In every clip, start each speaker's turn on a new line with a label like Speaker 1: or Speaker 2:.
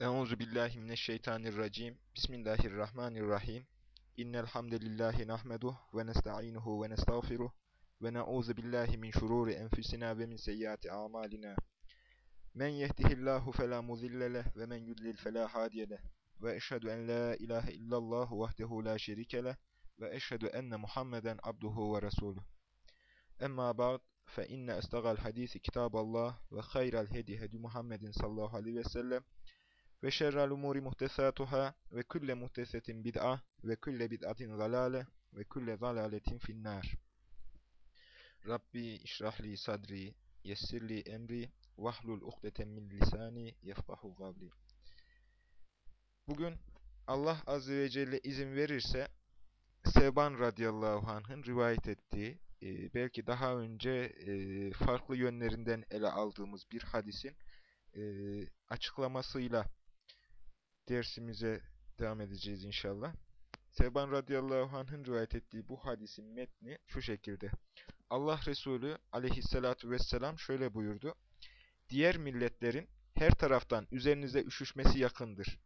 Speaker 1: Euzu billahi mineşşeytanirracim. Bismillahirrahmanirrahim. İnnel hamdelellahi nahmeduhu ve nestainuhu ve nestağfiruh ve na'uzu billahi min şururi enfusina ve min seyyiati a'malina. Men yehdihillahu fela mudille ve men yudlil fela hadiye leh. Ve eşhedü en la ilahe illallah vahdehu la şerike leh ve eşhedü enne Muhammeden abduhu ve resuluh. Emma ba'd fe inne estagal hadisi kitaballah ve hayral hedi hedi Muhammedin sallallahu aleyhi ve sellem ve şerrel umuri muhtesatuhâ ve külle muhtesetin bid'a ve külle bid'atin zalâle ve külle zalâletin finnâr. Rabbi işrahli sadri, yessirli emri, vahlul uhdeten min lisani, yefkahu gavli. Bugün Allah Azze ve Celle izin verirse, Sevban radıyallahu anh'ın rivayet ettiği, e, belki daha önce e, farklı yönlerinden ele aldığımız bir hadisin e, açıklamasıyla dersimize devam edeceğiz inşallah. Sevban radıyallahu anh'ın rivayet ettiği bu hadisin metni şu şekilde. Allah Resulü aleyhissalatu vesselam şöyle buyurdu. Diğer milletlerin her taraftan üzerinize üşüşmesi yakındır.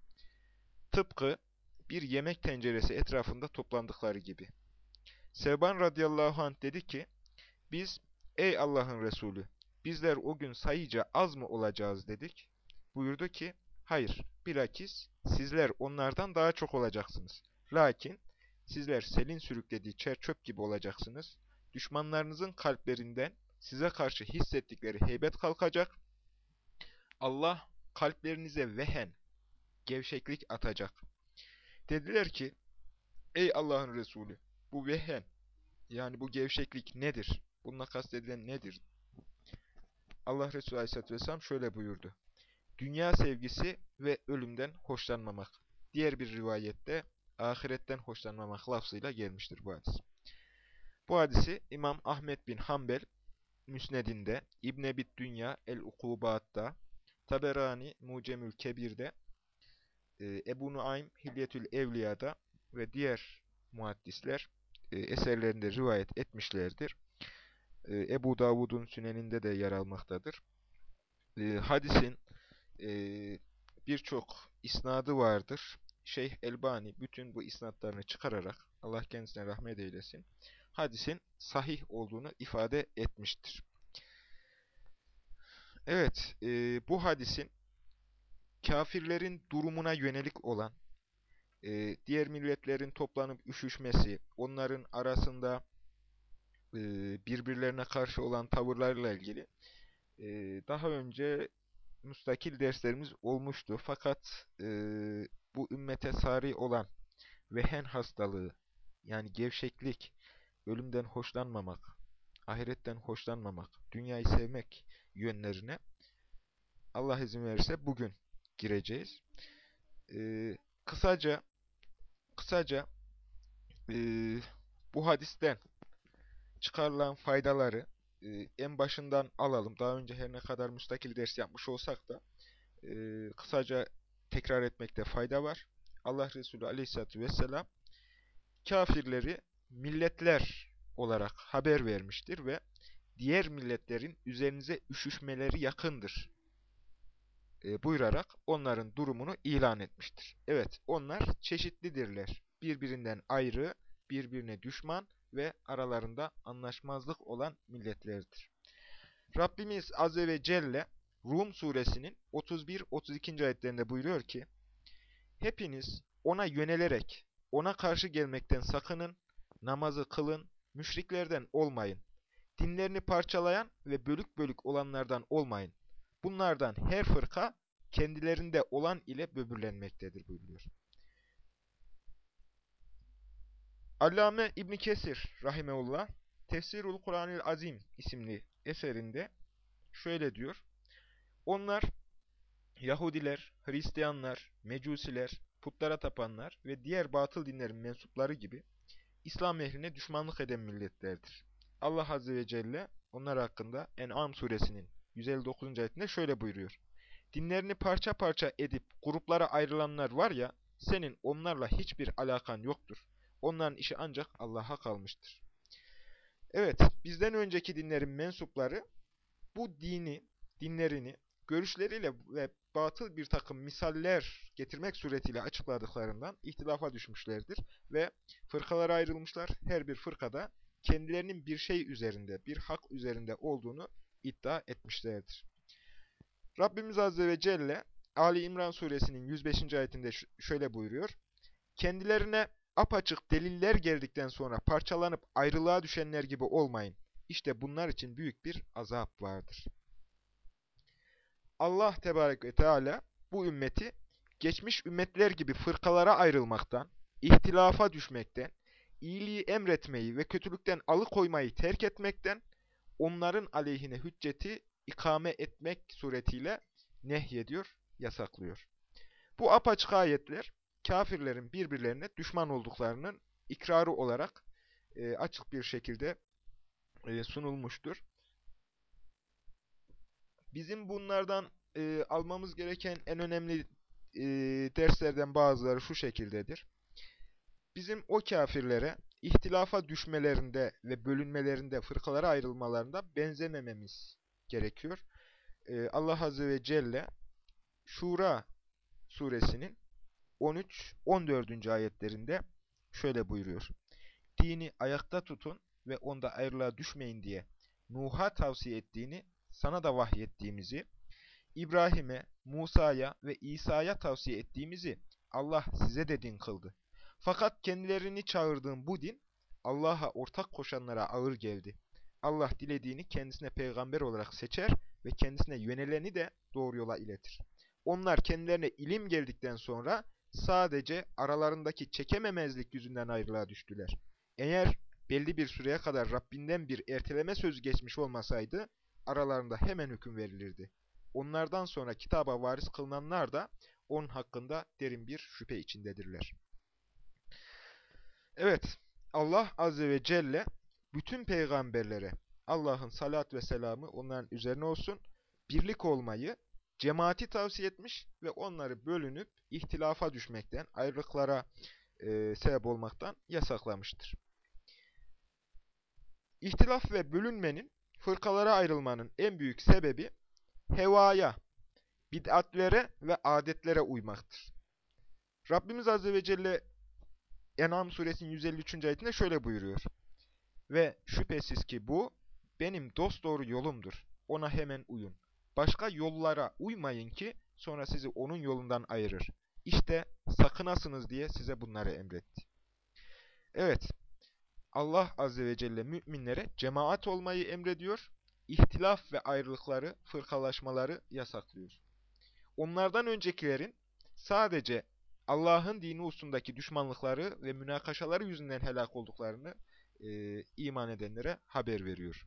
Speaker 1: Tıpkı bir yemek tenceresi etrafında toplandıkları gibi. Sevban radıyallahu anh dedi ki, biz ey Allah'ın Resulü, bizler o gün sayıca az mı olacağız dedik. Buyurdu ki, hayır, bilakis sizler onlardan daha çok olacaksınız. Lakin sizler selin sürüklediği çer çöp gibi olacaksınız. Düşmanlarınızın kalplerinden size karşı hissettikleri heybet kalkacak. Allah kalplerinize vehen, gevşeklik atacak. Dediler ki, ey Allah'ın Resulü, bu vehen, yani bu gevşeklik nedir? Bununla kastedilen nedir? Allah Resulü Aleyhisselatü Vesselam şöyle buyurdu. Dünya sevgisi ve ölümden hoşlanmamak. Diğer bir rivayette ahiretten hoşlanmamak lafzıyla gelmiştir bu hadis. Bu hadisi İmam Ahmet bin Hanbel Müsned'inde, İbn Ebit Dünya El-Ukubat'ta, Taberani Mucemül Kebir'de, e, Ebu Nuaym Hilyetül Evliya'da ve diğer muhaddisler e, eserlerinde rivayet etmişlerdir. E, Ebu Davud'un süneninde de yer almaktadır. Hadisin birçok isnadı vardır. Şeyh Elbani bütün bu isnatlarını çıkararak, Allah kendisine rahmet eylesin, hadisin sahih olduğunu ifade etmiştir. Evet, e, bu hadisin kafirlerin durumuna yönelik olan, e, diğer milletlerin toplanıp üşüşmesi, onların arasında e, birbirlerine karşı olan tavırlarla ilgili e, daha önce müstakil derslerimiz olmuştu. Fakat e, bu ümmete sari olan vehen hastalığı, yani gevşeklik, ölümden hoşlanmamak, ahiretten hoşlanmamak, dünyayı sevmek yönlerine Allah izin verirse bugün gireceğiz. Ee, kısaca kısaca e, bu hadisten çıkarılan faydaları e, en başından alalım. Daha önce her ne kadar müstakil ders yapmış olsak da e, kısaca tekrar etmekte fayda var. Allah Resulü Aleyhisselatü vesselam kafirleri milletler olarak haber vermiştir ve diğer milletlerin üzerinize üşüşmeleri yakındır e, buyurarak onların durumunu ilan etmiştir. Evet, onlar çeşitlidirler. Birbirinden ayrı, birbirine düşman ve aralarında anlaşmazlık olan milletlerdir. Rabbimiz Azze ve Celle Rum suresinin 31-32. ayetlerinde buyuruyor ki, Hepiniz ona yönelerek, ona karşı gelmekten sakının, namazı kılın, müşriklerden olmayın. Dinlerini parçalayan ve bölük bölük olanlardan olmayın. Bunlardan her fırka kendilerinde olan ile böbürlenmektedir buyuruyor. Allame İbn Kesir rahimeullah Tefsirul Kur'anil Azim isimli eserinde şöyle diyor. Onlar Yahudiler, Hristiyanlar, Mecusiler, putlara tapanlar ve diğer batıl dinlerin mensupları gibi İslam ehline düşmanlık eden milletlerdir. Allah Azze ve Celle onlar hakkında En'am suresinin 159. ayetinde şöyle buyuruyor. Dinlerini parça parça edip gruplara ayrılanlar var ya, senin onlarla hiçbir alakan yoktur. Onların işi ancak Allah'a kalmıştır. Evet, bizden önceki dinlerin mensupları bu dini, dinlerini görüşleriyle ve batıl bir takım misaller getirmek suretiyle açıkladıklarından ihtilafa düşmüşlerdir ve fırkalara ayrılmışlar. Her bir fırkada kendilerinin bir şey üzerinde, bir hak üzerinde olduğunu iddia etmişlerdir. Rabbimiz Azze ve Celle Ali İmran suresinin 105. ayetinde şöyle buyuruyor. Kendilerine apaçık deliller geldikten sonra parçalanıp ayrılığa düşenler gibi olmayın. İşte bunlar için büyük bir azap vardır. Allah Tebarek ve Teala bu ümmeti geçmiş ümmetler gibi fırkalara ayrılmaktan, ihtilafa düşmekten, iyiliği emretmeyi ve kötülükten alıkoymayı terk etmekten, onların aleyhine hücceti ikame etmek suretiyle nehyediyor, yasaklıyor. Bu apaçık ayetler, kafirlerin birbirlerine düşman olduklarının ikrarı olarak e, açık bir şekilde e, sunulmuştur. Bizim bunlardan e, almamız gereken en önemli e, derslerden bazıları şu şekildedir. Bizim o kafirlere ihtilafa düşmelerinde ve bölünmelerinde, fırkalara ayrılmalarında benzemememiz gerekiyor. E, Allah Azze ve Celle Şura suresinin 13-14. ayetlerinde şöyle buyuruyor. Dini ayakta tutun ve onda ayrılığa düşmeyin diye Nuh'a tavsiye ettiğini sana da vahyettiğimizi, İbrahim'e, Musa'ya ve İsa'ya tavsiye ettiğimizi Allah size de din kıldı. Fakat kendilerini çağırdığım bu din Allah'a ortak koşanlara ağır geldi. Allah dilediğini kendisine peygamber olarak seçer ve kendisine yöneleni de doğru yola iletir. Onlar kendilerine ilim geldikten sonra sadece aralarındaki çekememezlik yüzünden ayrılığa düştüler. Eğer belli bir süreye kadar Rabbinden bir erteleme sözü geçmiş olmasaydı, aralarında hemen hüküm verilirdi. Onlardan sonra kitaba varis kılınanlar da onun hakkında derin bir şüphe içindedirler. Evet, Allah Azze ve Celle bütün peygamberlere Allah'ın salat ve selamı onların üzerine olsun, birlik olmayı, cemaati tavsiye etmiş ve onları bölünüp ihtilafa düşmekten, ayrılıklara e, sebep olmaktan yasaklamıştır. İhtilaf ve bölünmenin, fırkalara ayrılmanın en büyük sebebi hevaya, bid'atlere ve adetlere uymaktır. Rabbimiz Azze ve Celle En'am suresinin 153. ayetinde şöyle buyuruyor. Ve şüphesiz ki bu benim dosdoğru yolumdur. Ona hemen uyun. Başka yollara uymayın ki sonra sizi onun yolundan ayırır. İşte sakınasınız diye size bunları emretti. Evet, Allah Azze ve Celle müminlere cemaat olmayı emrediyor, ihtilaf ve ayrılıkları, fırkalaşmaları yasaklıyor. Onlardan öncekilerin sadece Allah'ın dini hususundaki düşmanlıkları ve münakaşaları yüzünden helak olduklarını e, iman edenlere haber veriyor.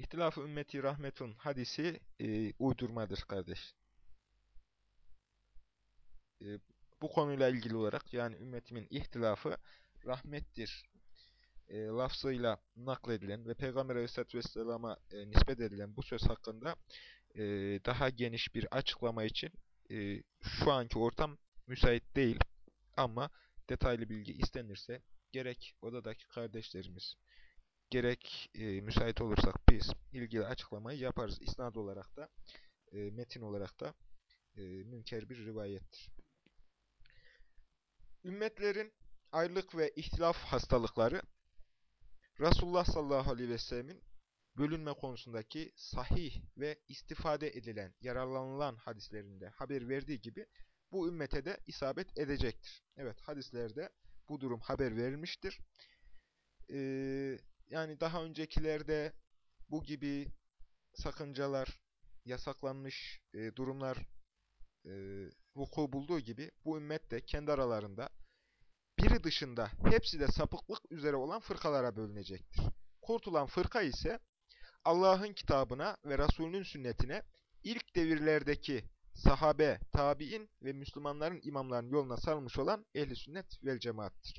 Speaker 1: İhtilaf-ı ümmeti rahmetun hadisi e, uydurmadır kardeş. E, bu konuyla ilgili olarak yani ümmetimin ihtilafı rahmettir e, lafzıyla nakledilen ve Peygamber Aleyhisselatü Vesselam'a e, nispet edilen bu söz hakkında e, daha geniş bir açıklama için e, şu anki ortam müsait değil. Ama detaylı bilgi istenirse gerek odadaki kardeşlerimiz, gerek e, müsait olursak biz ilgili açıklamayı yaparız. İsnad olarak da, e, metin olarak da e, münker bir rivayettir. Ümmetlerin ayrılık ve ihtilaf hastalıkları Resulullah sallallahu aleyhi ve sellemin bölünme konusundaki sahih ve istifade edilen, yararlanılan hadislerinde haber verdiği gibi bu ümmete de isabet edecektir. Evet hadislerde bu durum haber verilmiştir. Ee, yani daha öncekilerde bu gibi sakıncalar, yasaklanmış e, durumlar e, vuku bulduğu gibi bu ümmet de kendi aralarında biri dışında hepsi de sapıklık üzere olan fırkalara bölünecektir. Kurtulan fırka ise Allah'ın kitabına ve Resulünün sünnetine ilk devirlerdeki sahabe, tabi'in ve Müslümanların imamlarının yoluna sarılmış olan ehli sünnet vel cemaattir.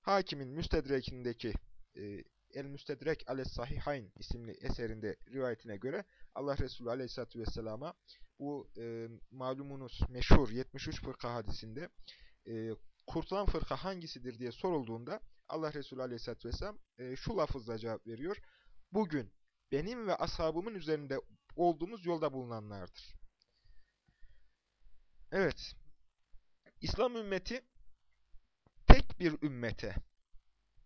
Speaker 1: Hakimin müstedrekindeki e, El-Müstedrek Ales-Sahihayn isimli eserinde rivayetine göre Allah Resulü Aleyhisselatü Vesselam'a bu e, malumunuz meşhur 73 fırka hadisinde e, kurtulan fırka hangisidir diye sorulduğunda Allah Resulü Aleyhisselatü Vesselam e, şu lafızla cevap veriyor. Bugün benim ve ashabımın üzerinde olduğumuz yolda bulunanlardır. Evet, İslam ümmeti tek bir ümmete,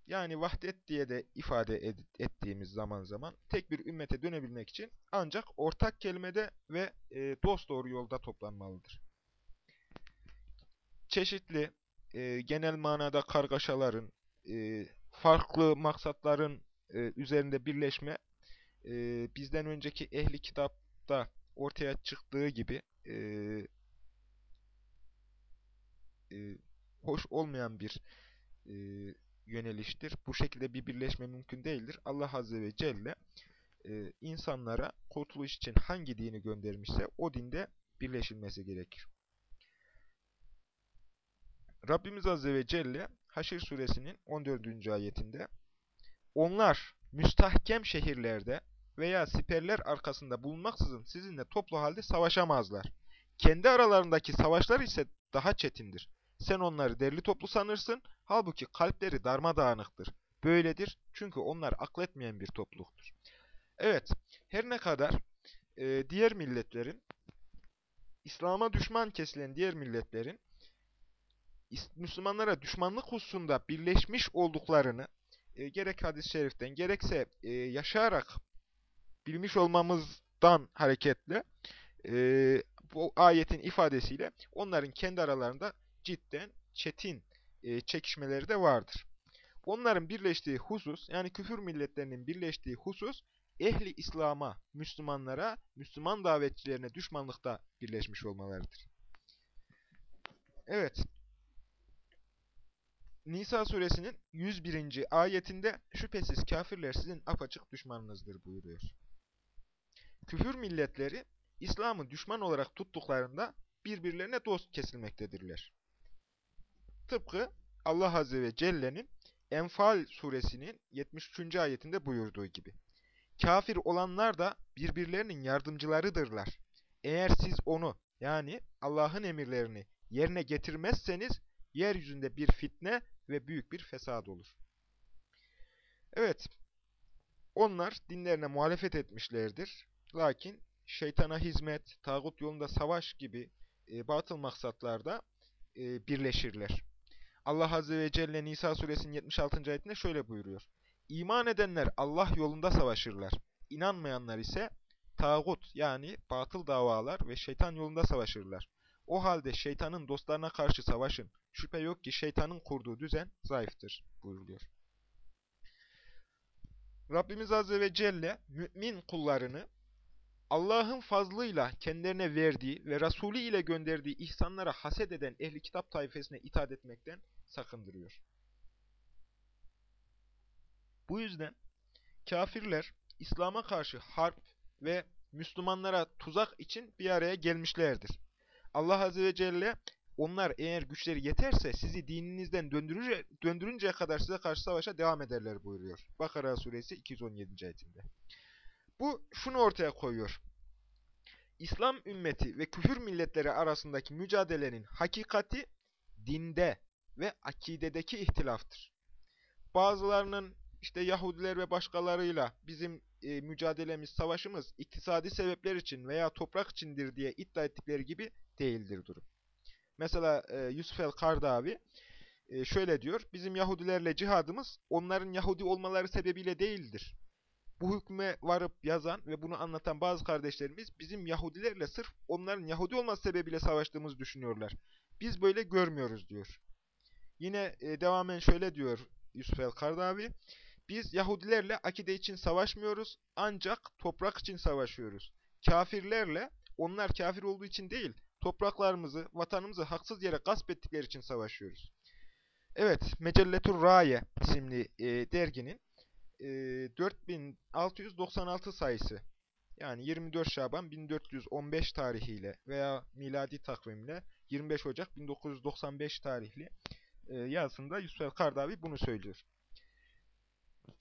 Speaker 1: yani vahdet diye de ifade ettiğimiz zaman zaman tek bir ümmete dönebilmek için ancak ortak kelimede ve e, dost doğru yolda toplanmalıdır. Çeşitli e, genel manada kargaşaların, e, farklı maksatların e, üzerinde birleşme bizden önceki ehli kitapta ortaya çıktığı gibi hoş olmayan bir yöneliştir. Bu şekilde bir birleşme mümkün değildir. Allah Azze ve Celle e, insanlara kurtuluş için hangi dini göndermişse o dinde birleşilmesi gerekir. Rabbimiz Azze ve Celle Haşir suresinin 14. ayetinde onlar müstahkem şehirlerde veya siperler arkasında bulunmaksızın sizinle toplu halde savaşamazlar. Kendi aralarındaki savaşlar ise daha çetindir. Sen onları derli toplu sanırsın, halbuki kalpleri darmadağınıktır. Böyledir çünkü onlar akletmeyen bir topluluktur. Evet, her ne kadar e, diğer milletlerin, İslam'a düşman kesilen diğer milletlerin, Müslümanlara düşmanlık hususunda birleşmiş olduklarını, e, gerek hadis-i şeriften, gerekse e, yaşayarak bilmiş olmamızdan hareketle, e, bu ayetin ifadesiyle onların kendi aralarında cidden çetin e, çekişmeleri de vardır. Onların birleştiği husus, yani küfür milletlerinin birleştiği husus, ehli İslam'a, Müslümanlara, Müslüman davetçilerine düşmanlıkta birleşmiş olmalarıdır. Evet. Nisa suresinin 101. ayetinde şüphesiz kafirler sizin apaçık düşmanınızdır buyuruyor. Küfür milletleri İslam'ı düşman olarak tuttuklarında birbirlerine dost kesilmektedirler. Tıpkı Allah Azze ve Celle'nin Enfal suresinin 73. ayetinde buyurduğu gibi. Kafir olanlar da birbirlerinin yardımcılarıdırlar. Eğer siz onu yani Allah'ın emirlerini yerine getirmezseniz yeryüzünde bir fitne ve büyük bir fesad olur. Evet, onlar dinlerine muhalefet etmişlerdir. Lakin şeytana hizmet, tağut yolunda savaş gibi e, batıl maksatlarda e, birleşirler. Allah Azze ve Celle Nisa suresinin 76. ayetinde şöyle buyuruyor. İman edenler Allah yolunda savaşırlar. İnanmayanlar ise tağut yani batıl davalar ve şeytan yolunda savaşırlar. O halde şeytanın dostlarına karşı savaşın. Şüphe yok ki şeytanın kurduğu düzen zayıftır buyuruluyor. Rabbimiz Azze ve Celle mümin kullarını Allah'ın fazlıyla kendilerine verdiği ve Resulü ile gönderdiği ihsanlara haset eden ehli kitap tayfesine itaat etmekten sakındırıyor. Bu yüzden kafirler İslam'a karşı harp ve Müslümanlara tuzak için bir araya gelmişlerdir. Allah Azze ve Celle onlar eğer güçleri yeterse sizi dininizden döndürünce, döndürünceye kadar size karşı savaşa devam ederler buyuruyor. Bakara suresi 217. ayetinde. Bu şunu ortaya koyuyor. İslam ümmeti ve küfür milletleri arasındaki mücadelenin hakikati dinde ve akidedeki ihtilaftır. Bazılarının işte Yahudiler ve başkalarıyla bizim e, mücadelemiz, savaşımız iktisadi sebepler için veya toprak içindir diye iddia ettikleri gibi değildir durum. Mesela e, Yusuf el-Kardavi e, şöyle diyor, bizim Yahudilerle cihadımız onların Yahudi olmaları sebebiyle değildir. Bu hükme varıp yazan ve bunu anlatan bazı kardeşlerimiz bizim Yahudilerle sırf onların Yahudi olması sebebiyle savaştığımızı düşünüyorlar. Biz böyle görmüyoruz diyor. Yine e, devamen şöyle diyor Yusuf el-Kardavi. Biz Yahudilerle akide için savaşmıyoruz ancak toprak için savaşıyoruz. Kafirlerle onlar kafir olduğu için değil topraklarımızı, vatanımızı haksız yere gasp ettikleri için savaşıyoruz. Evet, Mecelletur Raye isimli e, derginin e, 4696 sayısı yani 24 Şaban 1415 tarihiyle veya miladi takvimle 25 Ocak 1995 tarihli e, yazısında Yusuf el-Kardavi bunu söylüyor.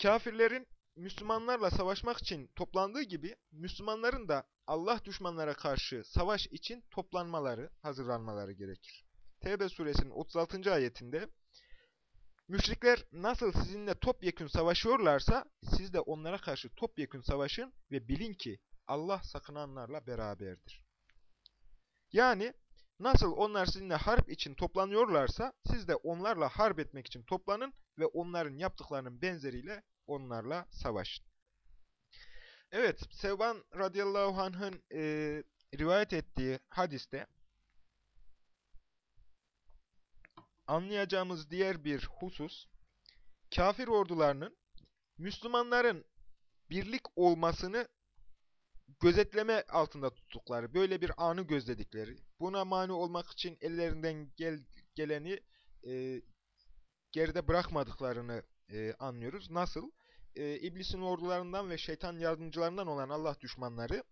Speaker 1: Kafirlerin Müslümanlarla savaşmak için toplandığı gibi Müslümanların da Allah düşmanlara karşı savaş için toplanmaları, hazırlanmaları gerekir. Tevbe suresinin 36. ayetinde Müşrikler nasıl sizinle topyekün savaşıyorlarsa siz de onlara karşı topyekün savaşın ve bilin ki Allah sakınanlarla beraberdir. Yani nasıl onlar sizinle harp için toplanıyorlarsa siz de onlarla harp etmek için toplanın ve onların yaptıklarının benzeriyle onlarla savaşın. Evet, Sevban radıyallahu anh'ın e, rivayet ettiği hadiste anlayacağımız diğer bir husus, kafir ordularının Müslümanların birlik olmasını gözetleme altında tuttukları, böyle bir anı gözledikleri, buna mani olmak için ellerinden gel, geleni e, geride bırakmadıklarını e, anlıyoruz. Nasıl? E, iblisin ordularından ve şeytan yardımcılarından olan Allah düşmanları,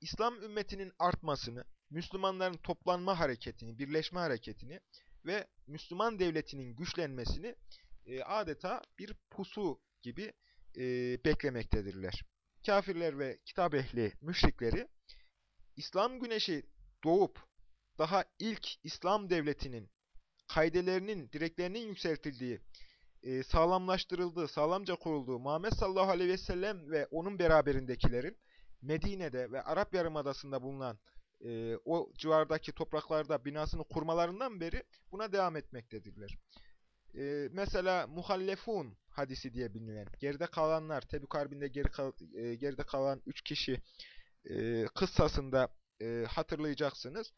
Speaker 1: İslam ümmetinin artmasını, Müslümanların toplanma hareketini, birleşme hareketini ve Müslüman devletinin güçlenmesini e, adeta bir pusu gibi e, beklemektedirler. Kafirler ve kitap ehli müşrikleri İslam güneşi doğup daha ilk İslam devletinin kaidelerinin, direklerinin yükseltildiği, e, sağlamlaştırıldığı, sağlamca kurulduğu Muhammed sallallahu aleyhi ve sellem ve onun beraberindekilerin Medine'de ve Arap Yarımadası'nda bulunan e, o civardaki topraklarda binasını kurmalarından beri buna devam etmektedirler. E, mesela muhallefun hadisi diye bilinen, geride kalanlar, Tebük Harbi'nde geri kal, e, geride kalan üç kişi e, kıssasında e, hatırlayacaksınız.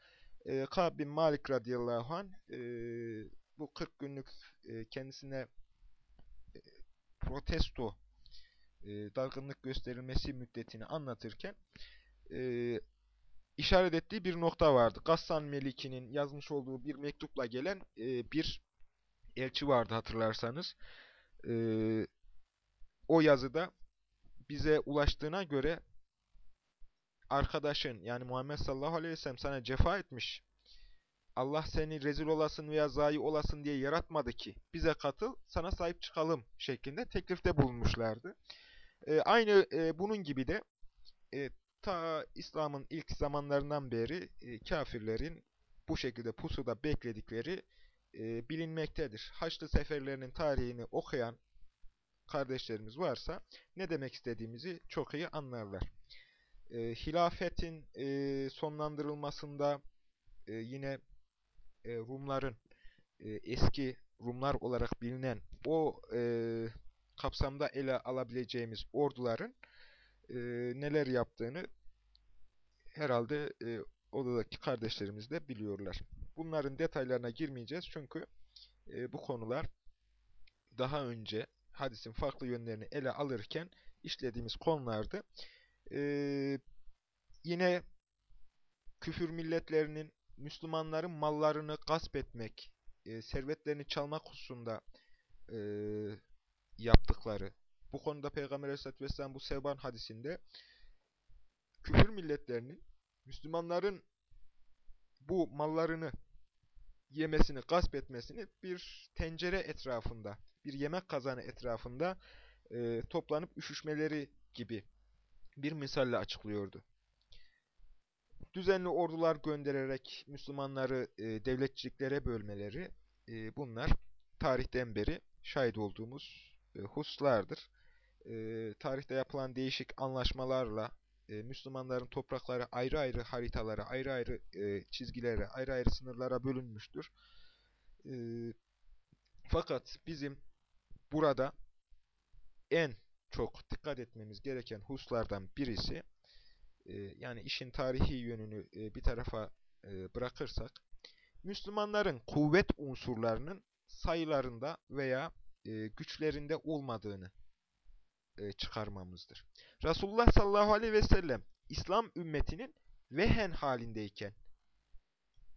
Speaker 1: E, Ka'b bin Malik radıyallahu anh e, bu 40 günlük e, kendisine e, protesto, e, dargınlık gösterilmesi müddetini anlatırken e, işaret ettiği bir nokta vardı. Gassan Meliki'nin yazmış olduğu bir mektupla gelen e, bir elçi vardı hatırlarsanız. E, o yazıda bize ulaştığına göre arkadaşın yani Muhammed sallallahu aleyhi ve sellem sana cefa etmiş. Allah seni rezil olasın veya zayi olasın diye yaratmadı ki. Bize katıl, sana sahip çıkalım şeklinde teklifte bulunmuşlardı. E, aynı e, bunun gibi de e, ta İslam'ın ilk zamanlarından beri e, kafirlerin bu şekilde pusuda bekledikleri e, bilinmektedir. Haçlı seferlerinin tarihini okuyan kardeşlerimiz varsa ne demek istediğimizi çok iyi anlarlar. E, hilafetin e, sonlandırılmasında e, yine e, Rumların e, eski Rumlar olarak bilinen o e, kapsamda ele alabileceğimiz orduların e, neler yaptığını herhalde e, odadaki kardeşlerimiz de biliyorlar. Bunların detaylarına girmeyeceğiz çünkü e, bu konular daha önce hadisin farklı yönlerini ele alırken işlediğimiz konulardı. E, yine küfür milletlerinin Müslümanların mallarını gasp etmek, e, servetlerini çalmak hususunda e, yaptıkları, bu konuda Peygamber Aleyhisselatü Vesselam bu Sevban hadisinde küfür milletlerinin Müslümanların bu mallarını yemesini, gasp etmesini bir tencere etrafında, bir yemek kazanı etrafında e, toplanıp üşüşmeleri gibi bir misalle açıklıyordu. Düzenli ordular göndererek Müslümanları e, devletçiliklere bölmeleri, e, bunlar tarihten beri şahit olduğumuz e, hususlardır. E, tarihte yapılan değişik anlaşmalarla e, Müslümanların toprakları ayrı ayrı haritalara, ayrı ayrı e, çizgilere, ayrı ayrı sınırlara bölünmüştür. E, fakat bizim burada en çok dikkat etmemiz gereken hususlardan birisi, e, yani işin tarihi yönünü e, bir tarafa e, bırakırsak, Müslümanların kuvvet unsurlarının sayılarında veya e, güçlerinde olmadığını e, çıkarmamızdır. Resulullah sallallahu aleyhi ve sellem İslam ümmetinin vehen halindeyken,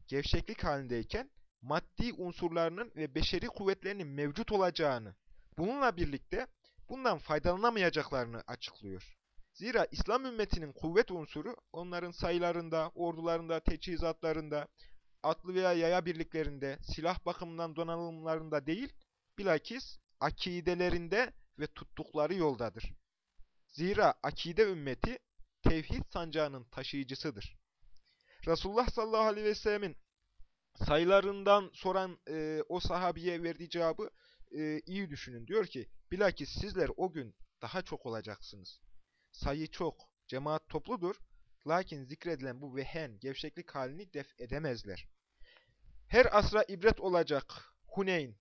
Speaker 1: gevşeklik halindeyken maddi unsurlarının ve beşeri kuvvetlerinin mevcut olacağını, bununla birlikte bundan faydalanamayacaklarını açıklıyor. Zira İslam ümmetinin kuvvet unsuru onların sayılarında, ordularında, teçhizatlarında, atlı veya yaya birliklerinde, silah bakımından donanımlarında değil, bilakis akidelerinde ve tuttukları yoldadır. Zira akide ümmeti tevhid sancağının taşıyıcısıdır. Resulullah sallallahu aleyhi ve sellemin sayılarından soran e, o sahabiye verdiği cevabı e, iyi düşünün. Diyor ki, bilakis sizler o gün daha çok olacaksınız. Sayı çok, Cemaat topludur. Lakin zikredilen bu vehen, gevşeklik halini def edemezler. Her asra ibret olacak Huneyn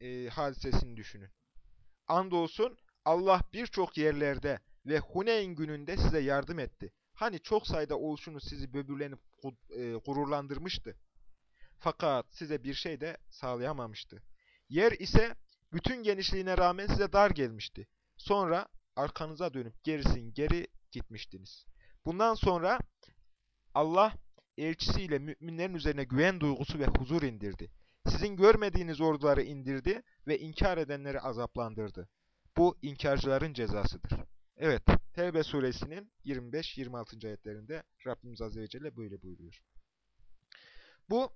Speaker 1: e, hadisesini düşünün. Andolsun Allah birçok yerlerde ve Huneyn gününde size yardım etti. Hani çok sayıda oluşunuz sizi böbürlenip e, gururlandırmıştı. Fakat size bir şey de sağlayamamıştı. Yer ise bütün genişliğine rağmen size dar gelmişti. Sonra arkanıza dönüp gerisin geri gitmiştiniz. Bundan sonra Allah elçisiyle müminlerin üzerine güven duygusu ve huzur indirdi. Sizin görmediğiniz orduları indirdi ve inkar edenleri azaplandırdı. Bu inkarcıların cezasıdır. Evet, Tevbe suresinin 25-26. ayetlerinde Rabbimiz Azze ve Celle böyle buyuruyor. Bu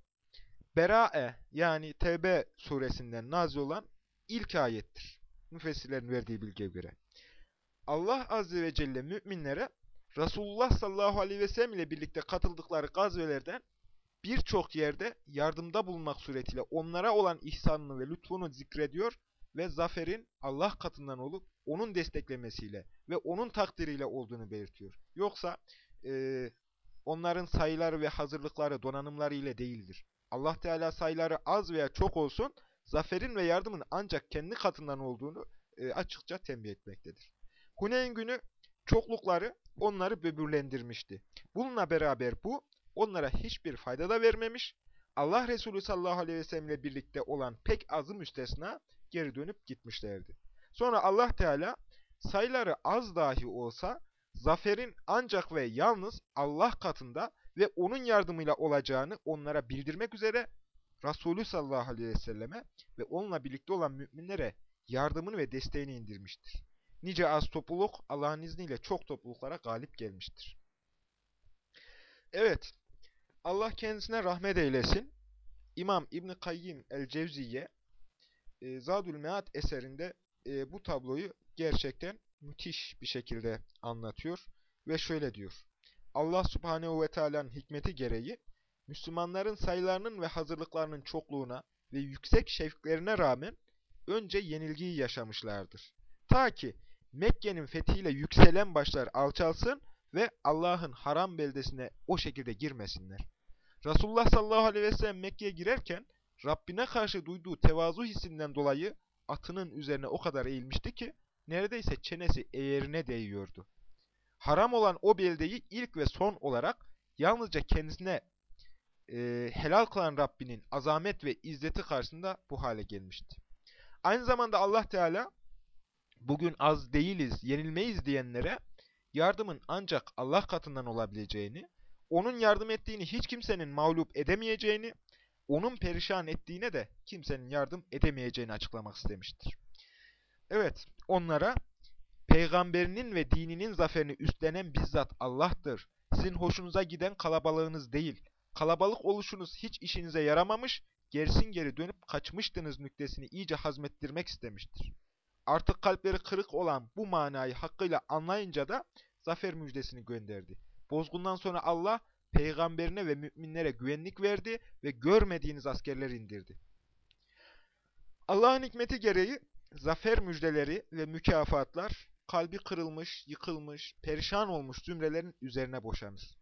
Speaker 1: Bera'e yani Tevbe suresinden nazil olan ilk ayettir. Müfessirlerin verdiği bilgiye göre. Allah Azze ve Celle müminlere Resulullah sallallahu aleyhi ve sellem ile birlikte katıldıkları gazvelerden birçok yerde yardımda bulunmak suretiyle onlara olan ihsanını ve lütfunu zikrediyor ve zaferin Allah katından olup onun desteklemesiyle ve onun takdiriyle olduğunu belirtiyor. Yoksa e, onların sayıları ve hazırlıkları, donanımları ile değildir. Allah Teala sayıları az veya çok olsun, zaferin ve yardımın ancak kendi katından olduğunu e, açıkça tembih etmektedir. Huneyn günü çoklukları onları böbürlendirmişti. Bununla beraber bu, onlara hiçbir fayda da vermemiş, Allah Resulü sallallahu aleyhi ve sellem ile birlikte olan pek azı müstesna geri dönüp gitmişlerdi. Sonra Allah Teala sayıları az dahi olsa zaferin ancak ve yalnız Allah katında ve onun yardımıyla olacağını onlara bildirmek üzere Resulü sallallahu aleyhi ve selleme ve onunla birlikte olan müminlere yardımını ve desteğini indirmiştir. Nice az topluluk Allah'ın izniyle çok topluluklara galip gelmiştir. Evet, Allah kendisine rahmet eylesin. İmam İbn Kayyim el-Cevziye e, Zadül Mead eserinde e, bu tabloyu gerçekten müthiş bir şekilde anlatıyor ve şöyle diyor. Allah Subhanehu ve Teala'nın hikmeti gereği Müslümanların sayılarının ve hazırlıklarının çokluğuna ve yüksek şevklerine rağmen önce yenilgiyi yaşamışlardır. Ta ki Mekke'nin fethiyle yükselen başlar alçalsın ve Allah'ın haram beldesine o şekilde girmesinler. Resulullah sallallahu aleyhi ve sellem Mekke'ye girerken Rabbine karşı duyduğu tevazu hissinden dolayı atının üzerine o kadar eğilmişti ki neredeyse çenesi eğerine değiyordu. Haram olan o beldeyi ilk ve son olarak yalnızca kendisine e, helal kılan Rabbinin azamet ve izzeti karşısında bu hale gelmişti. Aynı zamanda Allah Teala bugün az değiliz, yenilmeyiz diyenlere yardımın ancak Allah katından olabileceğini, onun yardım ettiğini hiç kimsenin mağlup edemeyeceğini, onun perişan ettiğine de kimsenin yardım edemeyeceğini açıklamak istemiştir. Evet, onlara peygamberinin ve dininin zaferini üstlenen bizzat Allah'tır. Sizin hoşunuza giden kalabalığınız değil. Kalabalık oluşunuz hiç işinize yaramamış, gerisin geri dönüp kaçmıştınız nüktesini iyice hazmettirmek istemiştir. Artık kalpleri kırık olan bu manayı hakkıyla anlayınca da zafer müjdesini gönderdi. Bozgundan sonra Allah peygamberine ve müminlere güvenlik verdi ve görmediğiniz askerler indirdi. Allah'ın hikmeti gereği zafer müjdeleri ve mükafatlar kalbi kırılmış, yıkılmış, perişan olmuş zümrelerin üzerine boşanır.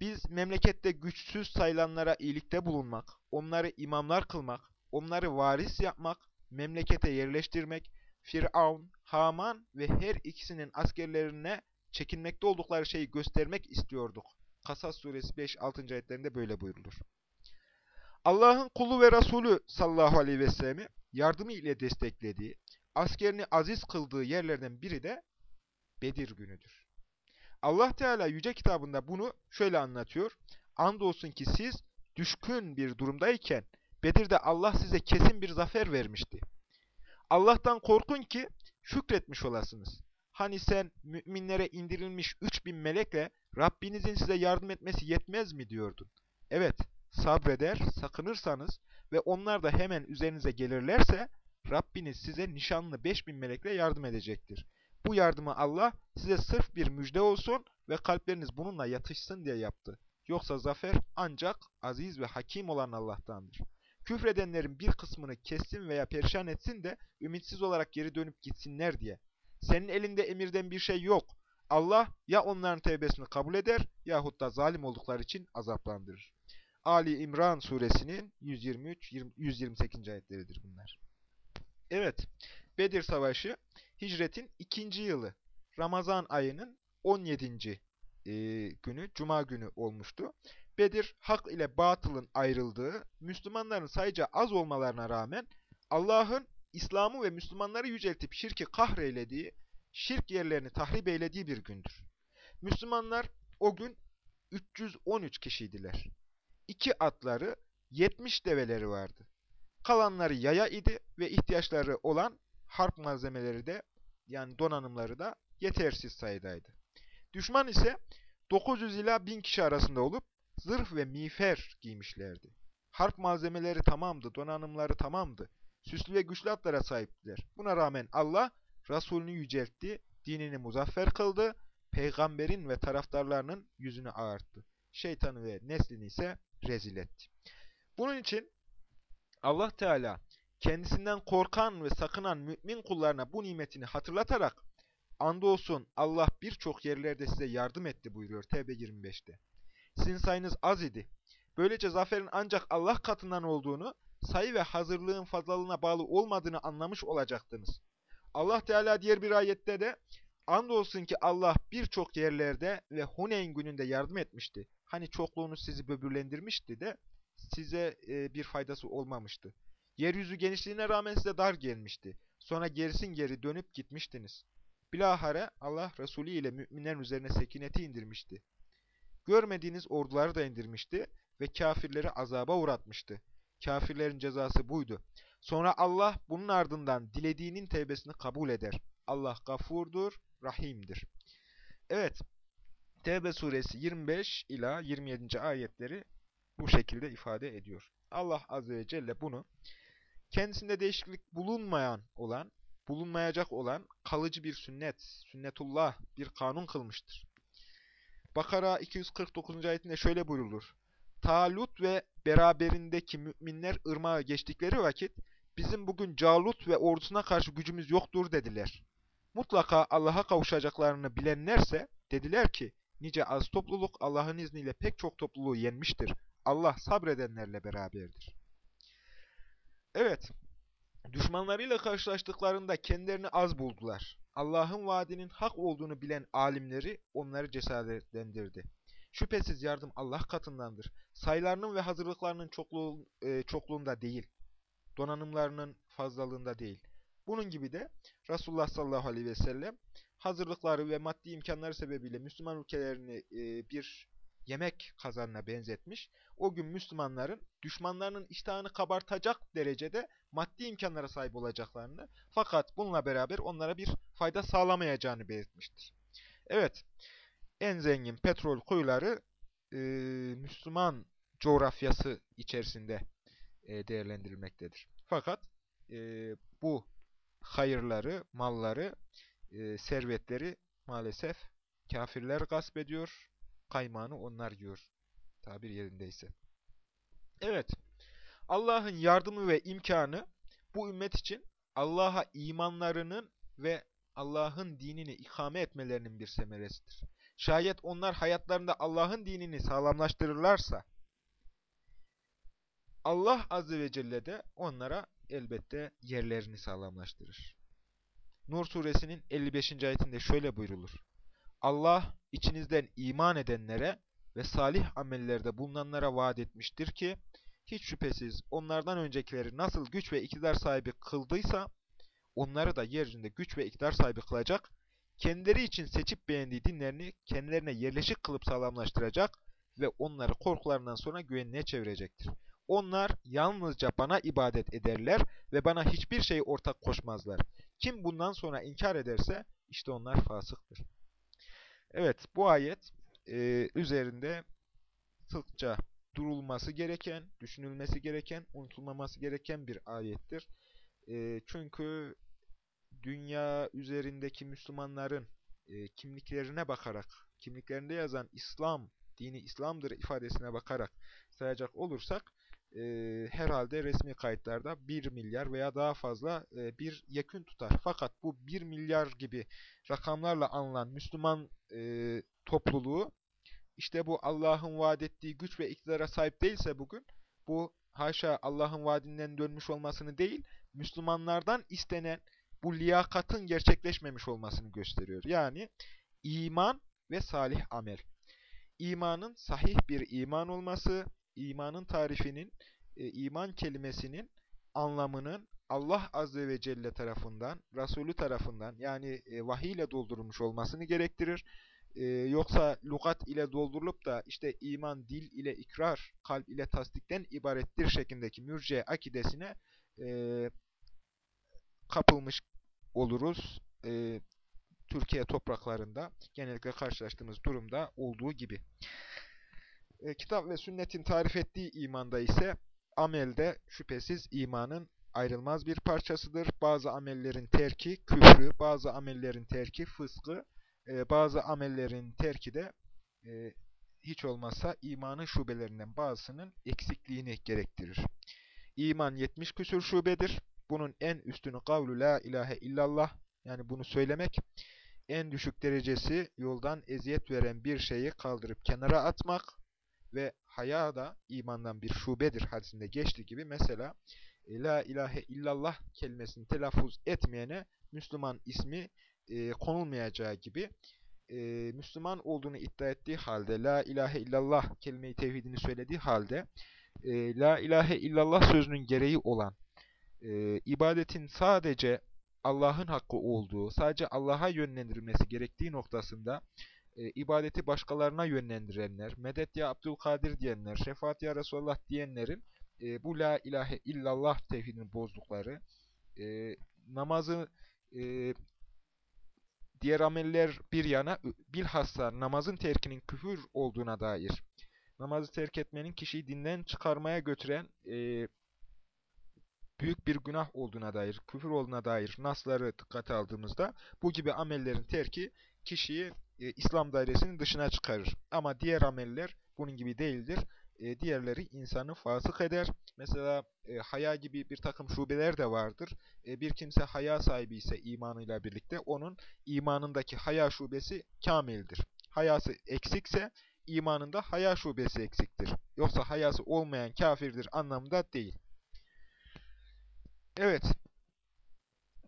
Speaker 1: Biz memlekette güçsüz sayılanlara iyilikte bulunmak, onları imamlar kılmak, onları varis yapmak, memlekete yerleştirmek, Firavun, Haman ve her ikisinin askerlerine çekinmekte oldukları şeyi göstermek istiyorduk. Kasas suresi 5-6. ayetlerinde böyle buyurulur. Allah'ın kulu ve Resulü sallallahu aleyhi ve sellemi yardımı ile desteklediği, askerini aziz kıldığı yerlerden biri de Bedir günüdür. Allah Teala Yüce Kitabında bunu şöyle anlatıyor. Andolsun ki siz düşkün bir durumdayken Bedir'de Allah size kesin bir zafer vermişti. Allah'tan korkun ki şükretmiş olasınız. Hani sen müminlere indirilmiş 3000 melekle Rabbinizin size yardım etmesi yetmez mi diyordun? Evet, sabreder, sakınırsanız ve onlar da hemen üzerinize gelirlerse Rabbiniz size nişanlı 5000 melekle yardım edecektir. Bu yardımı Allah size sırf bir müjde olsun ve kalpleriniz bununla yatışsın diye yaptı. Yoksa zafer ancak aziz ve hakim olan Allah'tandır. Küfredenlerin bir kısmını kessin veya perişan etsin de ümitsiz olarak geri dönüp gitsinler diye. Senin elinde emirden bir şey yok. Allah ya onların tevbesini kabul eder yahut da zalim oldukları için azaplandırır. Ali İmran suresinin 123-128. ayetleridir bunlar. Evet, Bedir Savaşı hicretin ikinci yılı Ramazan ayının 17. E, günü, Cuma günü olmuştu. Bedir, hak ile batılın ayrıldığı, Müslümanların sayıca az olmalarına rağmen Allah'ın İslam'ı ve Müslümanları yüceltip şirki kahreylediği, şirk yerlerini tahrip eylediği bir gündür. Müslümanlar o gün 313 kişiydiler. İki atları, 70 develeri vardı. Kalanları yaya idi ve ihtiyaçları olan harp malzemeleri de yani donanımları da yetersiz sayıdaydı. Düşman ise 900 ila 1000 kişi arasında olup zırh ve miğfer giymişlerdi. Harp malzemeleri tamamdı, donanımları tamamdı. Süslü ve güçlü atlara sahiptiler. Buna rağmen Allah Resulünü yüceltti, dinini muzaffer kıldı, peygamberin ve taraftarlarının yüzünü ağarttı. Şeytanı ve neslini ise rezil etti. Bunun için Allah Teala kendisinden korkan ve sakınan mümin kullarına bu nimetini hatırlatarak andolsun Allah birçok yerlerde size yardım etti buyuruyor Tevbe 25'te. Sizin sayınız az idi. Böylece zaferin ancak Allah katından olduğunu, sayı ve hazırlığın fazlalığına bağlı olmadığını anlamış olacaktınız. Allah Teala diğer bir ayette de andolsun ki Allah birçok yerlerde ve Huneyn gününde yardım etmişti. Hani çokluğunuz sizi böbürlendirmişti de size e, bir faydası olmamıştı. Yeryüzü genişliğine rağmen size dar gelmişti. Sonra gerisin geri dönüp gitmiştiniz. Bilahare Allah Resulü ile müminlerin üzerine sekineti indirmişti. Görmediğiniz orduları da indirmişti ve kafirleri azaba uğratmıştı. Kafirlerin cezası buydu. Sonra Allah bunun ardından dilediğinin tevbesini kabul eder. Allah gafurdur, rahimdir. Evet, Tevbe suresi 25 ila 27. ayetleri bu şekilde ifade ediyor. Allah azze ve celle bunu kendisinde değişiklik bulunmayan olan, bulunmayacak olan kalıcı bir sünnet, sünnetullah, bir kanun kılmıştır. Bakara 249. ayetinde şöyle buyrulur. Talut ve beraberindeki müminler ırmağa geçtikleri vakit bizim bugün Calut ve ordusuna karşı gücümüz yoktur dediler. Mutlaka Allah'a kavuşacaklarını bilenlerse dediler ki nice az topluluk Allah'ın izniyle pek çok topluluğu yenmiştir. Allah sabredenlerle beraberdir. Evet, düşmanlarıyla karşılaştıklarında kendilerini az buldular. Allah'ın vaadinin hak olduğunu bilen alimleri onları cesaretlendirdi. Şüphesiz yardım Allah katındandır. Sayılarının ve hazırlıklarının çokluğu, e, çokluğunda değil, donanımlarının fazlalığında değil. Bunun gibi de Resulullah sallallahu aleyhi ve sellem hazırlıkları ve maddi imkanları sebebiyle Müslüman ülkelerini e, bir yemek kazanına benzetmiş. O gün Müslümanların düşmanlarının iştahını kabartacak derecede maddi imkanlara sahip olacaklarını fakat bununla beraber onlara bir fayda sağlamayacağını belirtmiştir. Evet, en zengin petrol kuyuları e, Müslüman coğrafyası içerisinde e, değerlendirilmektedir. Fakat e, bu hayırları, malları, e, servetleri maalesef kafirler gasp ediyor, kaymağını onlar yiyor. Tabir yerindeyse. Evet, Allah'ın yardımı ve imkanı bu ümmet için Allah'a imanlarının ve Allah'ın dinini ikame etmelerinin bir semeresidir. Şayet onlar hayatlarında Allah'ın dinini sağlamlaştırırlarsa, Allah Azze ve Celle de onlara elbette yerlerini sağlamlaştırır. Nur suresinin 55. ayetinde şöyle buyrulur. Allah içinizden iman edenlere ve salih amellerde bulunanlara vaat etmiştir ki, hiç şüphesiz onlardan öncekileri nasıl güç ve iktidar sahibi kıldıysa, onları da yeryüzünde güç ve iktidar sahibi kılacak, kendileri için seçip beğendiği dinlerini kendilerine yerleşik kılıp sağlamlaştıracak ve onları korkularından sonra güvenliğe çevirecektir. Onlar yalnızca bana ibadet ederler ve bana hiçbir şey ortak koşmazlar. Kim bundan sonra inkar ederse işte onlar fasıktır. Evet bu ayet e, üzerinde sıkça durulması gereken, düşünülmesi gereken, unutulmaması gereken bir ayettir. E, çünkü dünya üzerindeki Müslümanların e, kimliklerine bakarak, kimliklerinde yazan İslam, dini İslam'dır ifadesine bakarak sayacak olursak, e, herhalde resmi kayıtlarda 1 milyar veya daha fazla e, bir yekün tutar. Fakat bu 1 milyar gibi rakamlarla anılan Müslüman e, topluluğu işte bu Allah'ın vaat ettiği güç ve iktidara sahip değilse bugün bu haşa Allah'ın vaadinden dönmüş olmasını değil, Müslümanlardan istenen bu liyakatın gerçekleşmemiş olmasını gösteriyor. Yani iman ve salih amel. İmanın sahih bir iman olması, imanın tarifinin, e, iman kelimesinin anlamının Allah Azze ve Celle tarafından, Resulü tarafından yani e, vahiy ile doldurulmuş olmasını gerektirir. E, yoksa lugat ile doldurulup da işte iman dil ile ikrar, kalp ile tasdikten ibarettir şeklindeki mürciye akidesine e, kapılmış oluruz. E, Türkiye topraklarında genellikle karşılaştığımız durumda olduğu gibi. E, kitap ve sünnetin tarif ettiği imanda ise amelde şüphesiz imanın ayrılmaz bir parçasıdır. Bazı amellerin terki küfrü, bazı amellerin terki fıskı, e, bazı amellerin terki de e, hiç olmazsa imanın şubelerinden bazısının eksikliğini gerektirir. İman 70 küsür şubedir. Bunun en üstünü kavlu la ilahe illallah yani bunu söylemek en düşük derecesi yoldan eziyet veren bir şeyi kaldırıp kenara atmak ve haya da imandan bir şubedir hadisinde geçtiği gibi. Mesela e, La ilahe illallah kelimesini telaffuz etmeyene Müslüman ismi e, konulmayacağı gibi e, Müslüman olduğunu iddia ettiği halde La ilahe illallah kelimeyi tevhidini söylediği halde e, La ilahe illallah sözünün gereği olan e, ibadetin sadece Allah'ın hakkı olduğu, sadece Allah'a yönlendirilmesi gerektiği noktasında e, ibadeti başkalarına yönlendirenler, medet ya Abdülkadir diyenler, şefaat ya Resulullah diyenlerin e, bu la ilahe illallah tevhidini bozdukları, e, namazı e, diğer ameller bir yana bilhassa namazın terkinin küfür olduğuna dair, namazı terk etmenin kişiyi dinden çıkarmaya götüren e, büyük bir günah olduğuna dair, küfür olduğuna dair nasları dikkate aldığımızda bu gibi amellerin terki kişiyi e, İslam dairesinin dışına çıkarır. Ama diğer ameller bunun gibi değildir. E, diğerleri insanı fasık eder. Mesela e, haya gibi bir takım şubeler de vardır. E, bir kimse haya sahibi ise imanıyla birlikte onun imanındaki haya şubesi kamildir. Hayası eksikse imanında haya şubesi eksiktir. Yoksa hayası olmayan kafirdir anlamında değil. Evet.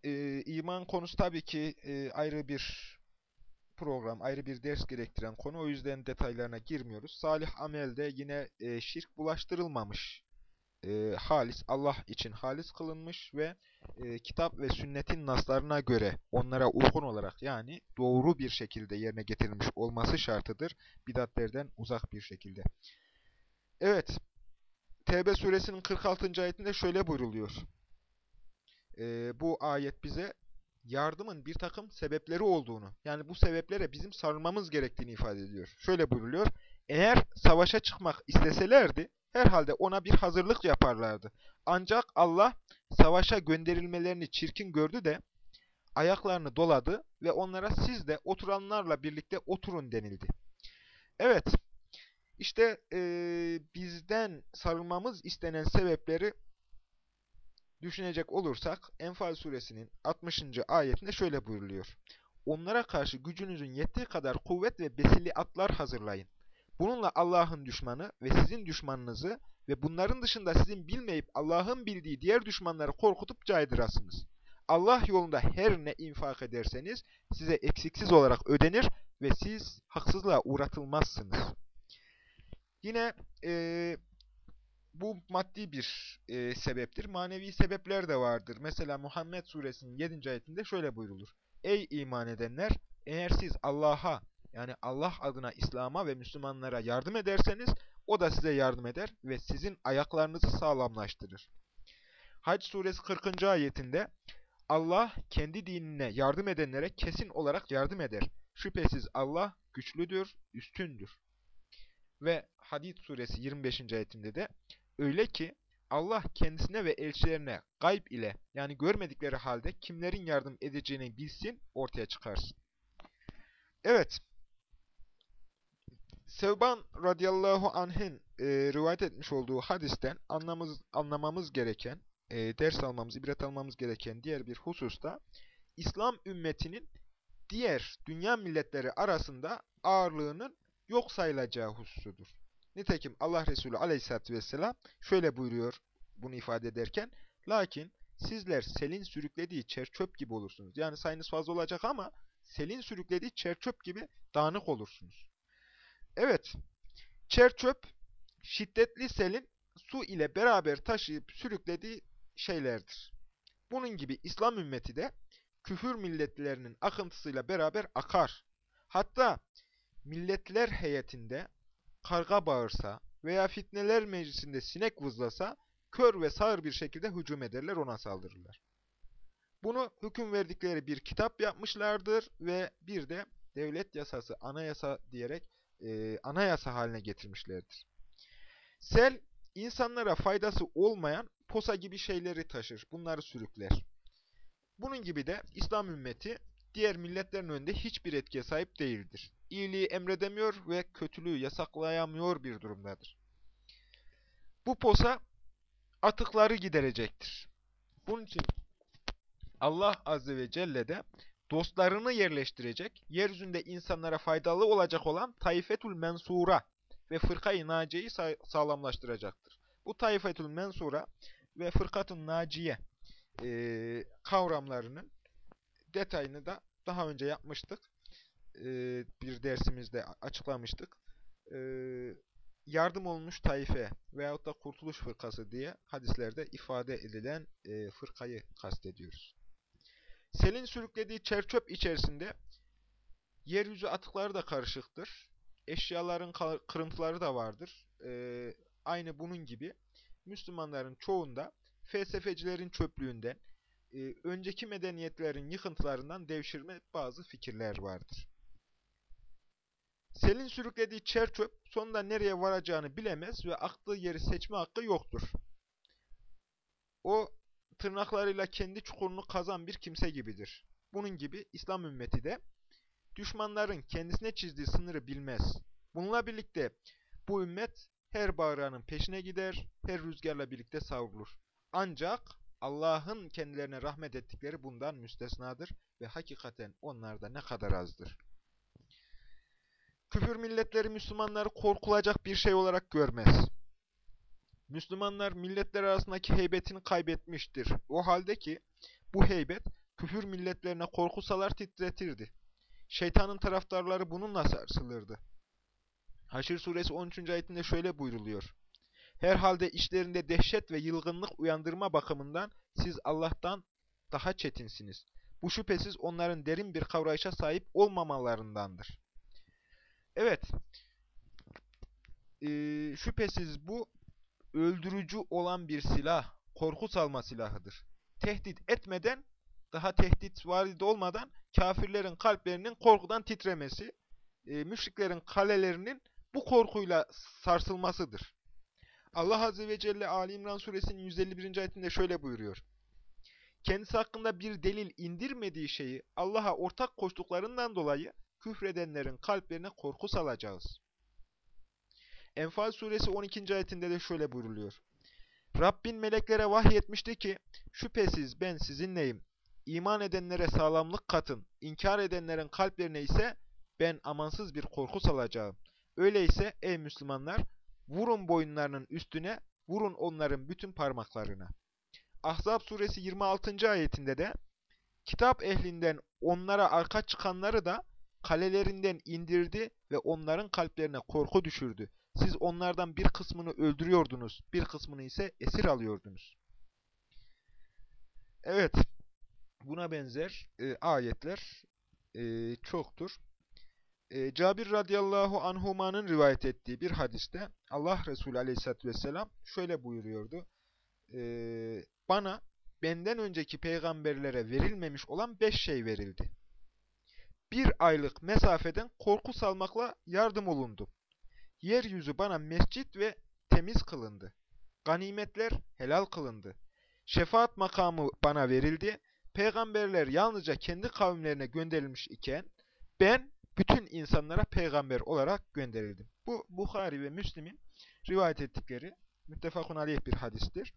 Speaker 1: Ee, iman konusu tabii ki e, ayrı bir program, ayrı bir ders gerektiren konu. O yüzden detaylarına girmiyoruz. Salih amelde yine e, şirk bulaştırılmamış. E, halis, Allah için halis kılınmış ve e, kitap ve sünnetin naslarına göre onlara uygun olarak yani doğru bir şekilde yerine getirilmiş olması şartıdır. Bidatlerden uzak bir şekilde. Evet. Tevbe suresinin 46. ayetinde şöyle buyruluyor e, bu ayet bize yardımın bir takım sebepleri olduğunu, yani bu sebeplere bizim sarılmamız gerektiğini ifade ediyor. Şöyle buyruluyor, eğer savaşa çıkmak isteselerdi, herhalde ona bir hazırlık yaparlardı. Ancak Allah savaşa gönderilmelerini çirkin gördü de, ayaklarını doladı ve onlara siz de oturanlarla birlikte oturun denildi. Evet, işte e, bizden sarılmamız istenen sebepleri düşünecek olursak Enfal suresinin 60. ayetinde şöyle buyuruluyor. Onlara karşı gücünüzün yettiği kadar kuvvet ve besili atlar hazırlayın. Bununla Allah'ın düşmanı ve sizin düşmanınızı ve bunların dışında sizin bilmeyip Allah'ın bildiği diğer düşmanları korkutup caydırasınız. Allah yolunda her ne infak ederseniz size eksiksiz olarak ödenir ve siz haksızlığa uğratılmazsınız. Yine e, bu maddi bir e, sebeptir. Manevi sebepler de vardır. Mesela Muhammed suresinin 7. ayetinde şöyle buyrulur. Ey iman edenler! Eğer siz Allah'a yani Allah adına İslam'a ve Müslümanlara yardım ederseniz o da size yardım eder ve sizin ayaklarınızı sağlamlaştırır. Hac suresi 40. ayetinde Allah kendi dinine yardım edenlere kesin olarak yardım eder. Şüphesiz Allah güçlüdür, üstündür. Ve Hadid suresi 25. ayetinde de Öyle ki Allah kendisine ve elçilerine gayb ile yani görmedikleri halde kimlerin yardım edeceğini bilsin, ortaya çıkarsın. Evet. Sevban radıyallahu anh'in e, rivayet etmiş olduğu hadisten anlamamız, anlamamız gereken, e, ders almamız, ibret almamız gereken diğer bir hususta İslam ümmetinin diğer dünya milletleri arasında ağırlığının yok sayılacağı hususudur. Nitekim Allah Resulü aleyhissalatü vesselam şöyle buyuruyor bunu ifade ederken, Lakin sizler selin sürüklediği çerçöp gibi olursunuz. Yani sayınız fazla olacak ama selin sürüklediği çerçöp gibi dağınık olursunuz. Evet, çerçöp şiddetli selin su ile beraber taşıyıp sürüklediği şeylerdir. Bunun gibi İslam ümmeti de küfür milletlerinin akıntısıyla beraber akar. Hatta milletler heyetinde karga bağırsa veya fitneler meclisinde sinek vızlasa kör ve sağır bir şekilde hücum ederler, ona saldırırlar. Bunu hüküm verdikleri bir kitap yapmışlardır ve bir de devlet yasası, anayasa diyerek e, anayasa haline getirmişlerdir. Sel, insanlara faydası olmayan posa gibi şeyleri taşır, bunları sürükler. Bunun gibi de İslam ümmeti diğer milletlerin önünde hiçbir etkiye sahip değildir. İyiliği emredemiyor ve kötülüğü yasaklayamıyor bir durumdadır. Bu posa atıkları giderecektir. Bunun için Allah Azze ve Celle de dostlarını yerleştirecek, yeryüzünde insanlara faydalı olacak olan Taifetül Mensura ve Fırkayı Naciye'yi sağlamlaştıracaktır. Bu Taifetül Mensura ve Fırkatun Naciye e, kavramlarının detayını da daha önce yapmıştık. E, bir dersimizde açıklamıştık. E, yardım olmuş taife veyahut da kurtuluş fırkası diye hadislerde ifade edilen e, fırkayı kastediyoruz. Selin sürüklediği çerçöp içerisinde yeryüzü atıkları da karışıktır. Eşyaların kırıntıları da vardır. E, aynı bunun gibi Müslümanların çoğunda felsefecilerin çöplüğünden, e, önceki medeniyetlerin yıkıntılarından devşirme bazı fikirler vardır. Selin sürüklediği çerçöp sonunda nereye varacağını bilemez ve aktığı yeri seçme hakkı yoktur. O tırnaklarıyla kendi çukurunu kazan bir kimse gibidir. Bunun gibi İslam ümmeti de düşmanların kendisine çizdiği sınırı bilmez. Bununla birlikte bu ümmet her bağıranın peşine gider, her rüzgarla birlikte savrulur. Ancak Allah'ın kendilerine rahmet ettikleri bundan müstesnadır ve hakikaten onlar da ne kadar azdır. Küfür milletleri Müslümanları korkulacak bir şey olarak görmez. Müslümanlar milletler arasındaki heybetini kaybetmiştir. O halde ki bu heybet küfür milletlerine korkusalar titretirdi. Şeytanın taraftarları bununla sarsılırdı. Haşr suresi 13. ayetinde şöyle buyruluyor. Herhalde işlerinde dehşet ve yılgınlık uyandırma bakımından siz Allah'tan daha çetinsiniz. Bu şüphesiz onların derin bir kavrayışa sahip olmamalarındandır. Evet, ee, şüphesiz bu öldürücü olan bir silah, korku salma silahıdır. Tehdit etmeden, daha tehdit varid olmadan kafirlerin kalplerinin korkudan titremesi, e, müşriklerin kalelerinin bu korkuyla sarsılmasıdır. Allah Azze ve Celle Ali İmran suresinin 151. ayetinde şöyle buyuruyor. Kendisi hakkında bir delil indirmediği şeyi Allah'a ortak koştuklarından dolayı küfredenlerin kalplerine korku salacağız. Enfal suresi 12. ayetinde de şöyle buyruluyor. Rabbin meleklere vahyetmişti ki, şüphesiz ben sizinleyim. İman edenlere sağlamlık katın, inkar edenlerin kalplerine ise ben amansız bir korku salacağım. Öyleyse ey Müslümanlar, vurun boyunlarının üstüne, vurun onların bütün parmaklarına. Ahzab suresi 26. ayetinde de, kitap ehlinden onlara arka çıkanları da kalelerinden indirdi ve onların kalplerine korku düşürdü. Siz onlardan bir kısmını öldürüyordunuz, bir kısmını ise esir alıyordunuz. Evet, buna benzer e, ayetler e, çoktur. E, Cabir radıyallahu anhuma'nın rivayet ettiği bir hadiste Allah Resulü aleyhissalatü vesselam şöyle buyuruyordu. E, bana benden önceki peygamberlere verilmemiş olan beş şey verildi bir aylık mesafeden korku salmakla yardım olundu. Yeryüzü bana mescit ve temiz kılındı. Ganimetler helal kılındı. Şefaat makamı bana verildi. Peygamberler yalnızca kendi kavimlerine gönderilmiş iken ben bütün insanlara peygamber olarak gönderildim. Bu Bukhari ve Müslim'in rivayet ettikleri müttefakun aleyh bir hadistir.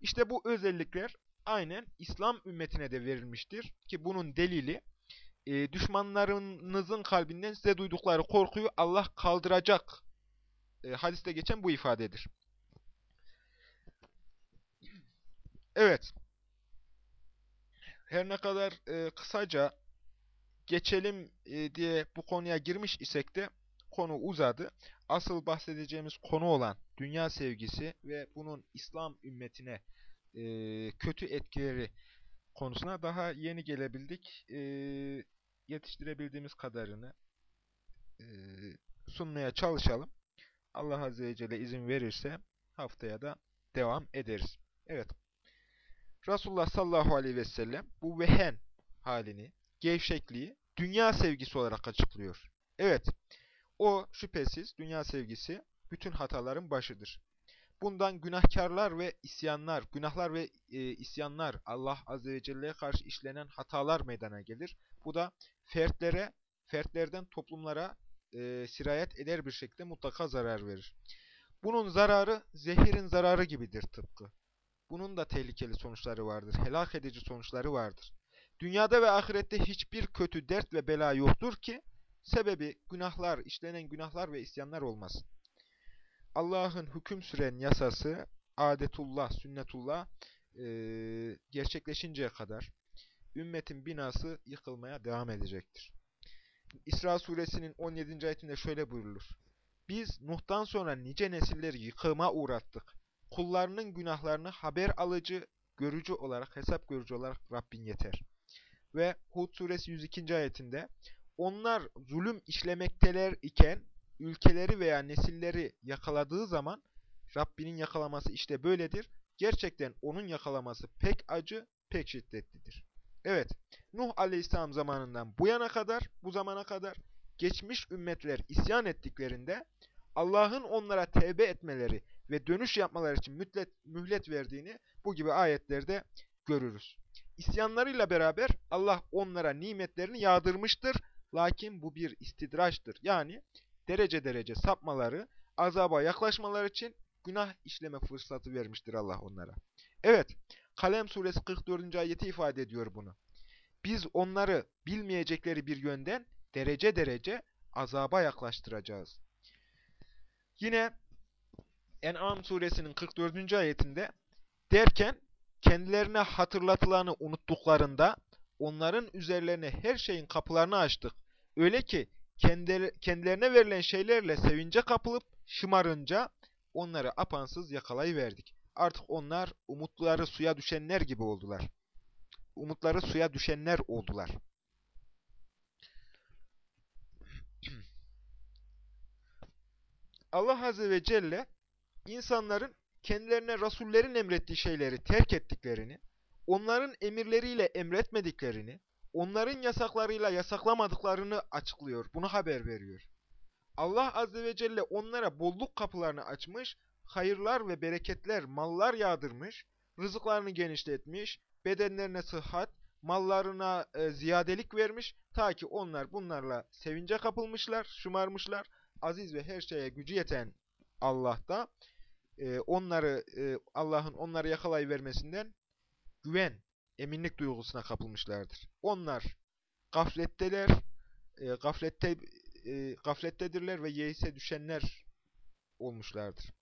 Speaker 1: İşte bu özellikler aynen İslam ümmetine de verilmiştir ki bunun delili e, düşmanlarınızın kalbinden size duydukları korkuyu Allah kaldıracak e, hadiste geçen bu ifadedir. Evet. Her ne kadar e, kısaca geçelim e, diye bu konuya girmiş isek de konu uzadı. Asıl bahsedeceğimiz konu olan dünya sevgisi ve bunun İslam ümmetine e, kötü etkileri konusuna daha yeni gelebildik. E, yetiştirebildiğimiz kadarını e, sunmaya çalışalım. Allah Azze ve Celle izin verirse haftaya da devam ederiz. Evet. Resulullah sallallahu aleyhi ve sellem bu vehen halini, gevşekliği dünya sevgisi olarak açıklıyor. Evet, o şüphesiz dünya sevgisi bütün hataların başıdır. Bundan günahkarlar ve isyanlar, günahlar ve e, isyanlar, Allah Azze ve Celle'ye karşı işlenen hatalar meydana gelir. Bu da fertlere, fertlerden toplumlara e, sirayet eder bir şekilde mutlaka zarar verir. Bunun zararı zehirin zararı gibidir tıpkı. Bunun da tehlikeli sonuçları vardır, helak edici sonuçları vardır. Dünyada ve ahirette hiçbir kötü dert ve bela yoktur ki, sebebi günahlar, işlenen günahlar ve isyanlar olmasın. Allah'ın hüküm süren yasası, adetullah, sünnetullah e, gerçekleşinceye kadar ümmetin binası yıkılmaya devam edecektir. İsra suresinin 17. ayetinde şöyle buyurulur. Biz Nuh'tan sonra nice nesilleri yıkıma uğrattık. Kullarının günahlarını haber alıcı, görücü olarak, hesap görücü olarak Rabbin yeter. Ve Hud suresi 102. ayetinde onlar zulüm işlemekteler iken ülkeleri veya nesilleri yakaladığı zaman Rabbinin yakalaması işte böyledir. Gerçekten onun yakalaması pek acı, pek şiddetlidir. Evet, Nuh Aleyhisselam zamanından bu yana kadar, bu zamana kadar geçmiş ümmetler isyan ettiklerinde Allah'ın onlara tevbe etmeleri ve dönüş yapmaları için mühlet, mühlet verdiğini bu gibi ayetlerde görürüz. İsyanlarıyla beraber Allah onlara nimetlerini yağdırmıştır. Lakin bu bir istidraçtır. Yani derece derece sapmaları, azaba yaklaşmaları için günah işleme fırsatı vermiştir Allah onlara. Evet, Kalem suresi 44. ayeti ifade ediyor bunu. Biz onları bilmeyecekleri bir yönden derece derece azaba yaklaştıracağız. Yine En'am suresinin 44. ayetinde derken kendilerine hatırlatılanı unuttuklarında onların üzerlerine her şeyin kapılarını açtık. Öyle ki kendilerine verilen şeylerle sevince kapılıp şımarınca onları apansız yakalayıverdik. Artık onlar umutları suya düşenler gibi oldular. Umutları suya düşenler oldular. Allah Azze ve Celle insanların kendilerine Rasullerin emrettiği şeyleri terk ettiklerini, onların emirleriyle emretmediklerini, onların yasaklarıyla yasaklamadıklarını açıklıyor. Bunu haber veriyor. Allah Azze ve Celle onlara bolluk kapılarını açmış, hayırlar ve bereketler, mallar yağdırmış, rızıklarını genişletmiş, bedenlerine sıhhat, mallarına e, ziyadelik vermiş, ta ki onlar bunlarla sevince kapılmışlar, şımarmışlar, aziz ve her şeye gücü yeten Allah da e, onları, e, Allah'ın onları yakalayıvermesinden güven, eminlik duygusuna kapılmışlardır. Onlar gafletteler, e, gaflette, e, gaflettedirler ve yeise düşenler olmuşlardır.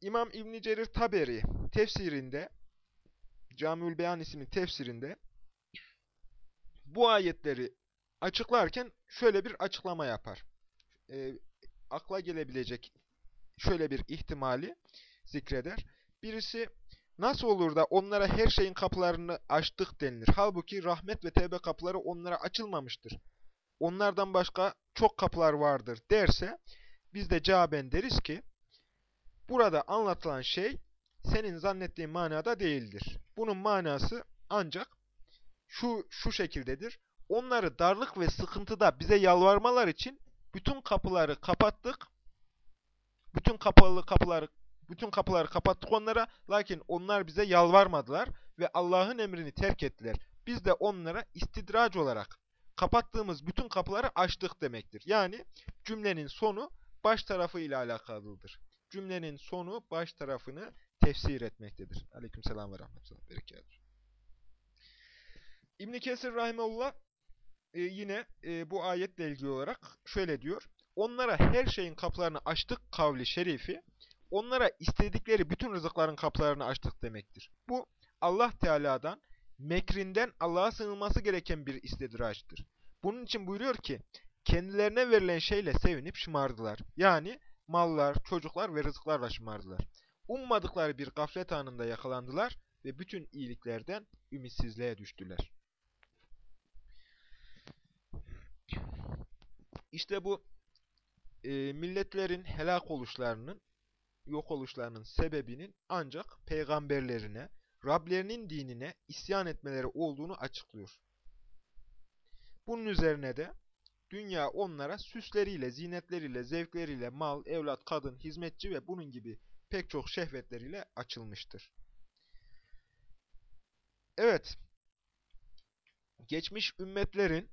Speaker 1: İmam İbn Cerir Taberi tefsirinde Camiül Beyan isimli tefsirinde bu ayetleri açıklarken şöyle bir açıklama yapar. E, akla gelebilecek şöyle bir ihtimali zikreder. Birisi nasıl olur da onlara her şeyin kapılarını açtık denilir. Halbuki rahmet ve tevbe kapıları onlara açılmamıştır. Onlardan başka çok kapılar vardır derse biz de cevaben deriz ki burada anlatılan şey senin zannettiğin manada değildir. Bunun manası ancak şu şu şekildedir. Onları darlık ve sıkıntıda bize yalvarmalar için bütün kapıları kapattık. Bütün kapalı kapıları bütün kapıları kapattık onlara. Lakin onlar bize yalvarmadılar ve Allah'ın emrini terk ettiler. Biz de onlara istidrac olarak kapattığımız bütün kapıları açtık demektir. Yani cümlenin sonu baş tarafı ile alakalıdır. Cümlenin sonu baş tarafını tefsir etmektedir. Aleykümselam ve rahmetullah. Berekatuhu. İbn Kesir rahimeullah e, yine e, bu ayetle ilgili olarak şöyle diyor. Onlara her şeyin kapılarını açtık kavli şerifi, onlara istedikleri bütün rızıkların kapılarını açtık demektir. Bu Allah Teala'dan mekrinden Allah'a sığınılması gereken bir istidraçtır. Bunun için buyuruyor ki, kendilerine verilen şeyle sevinip şımardılar. Yani mallar, çocuklar ve rızıklarla şımardılar. Ummadıkları bir gaflet anında yakalandılar ve bütün iyiliklerden ümitsizliğe düştüler. İşte bu e, milletlerin helak oluşlarının, yok oluşlarının sebebinin ancak peygamberlerine, Rablerinin dinine isyan etmeleri olduğunu açıklıyor. Bunun üzerine de dünya onlara süsleriyle, zinetleriyle, zevkleriyle, mal, evlat, kadın, hizmetçi ve bunun gibi pek çok şehvetleriyle açılmıştır. Evet, geçmiş ümmetlerin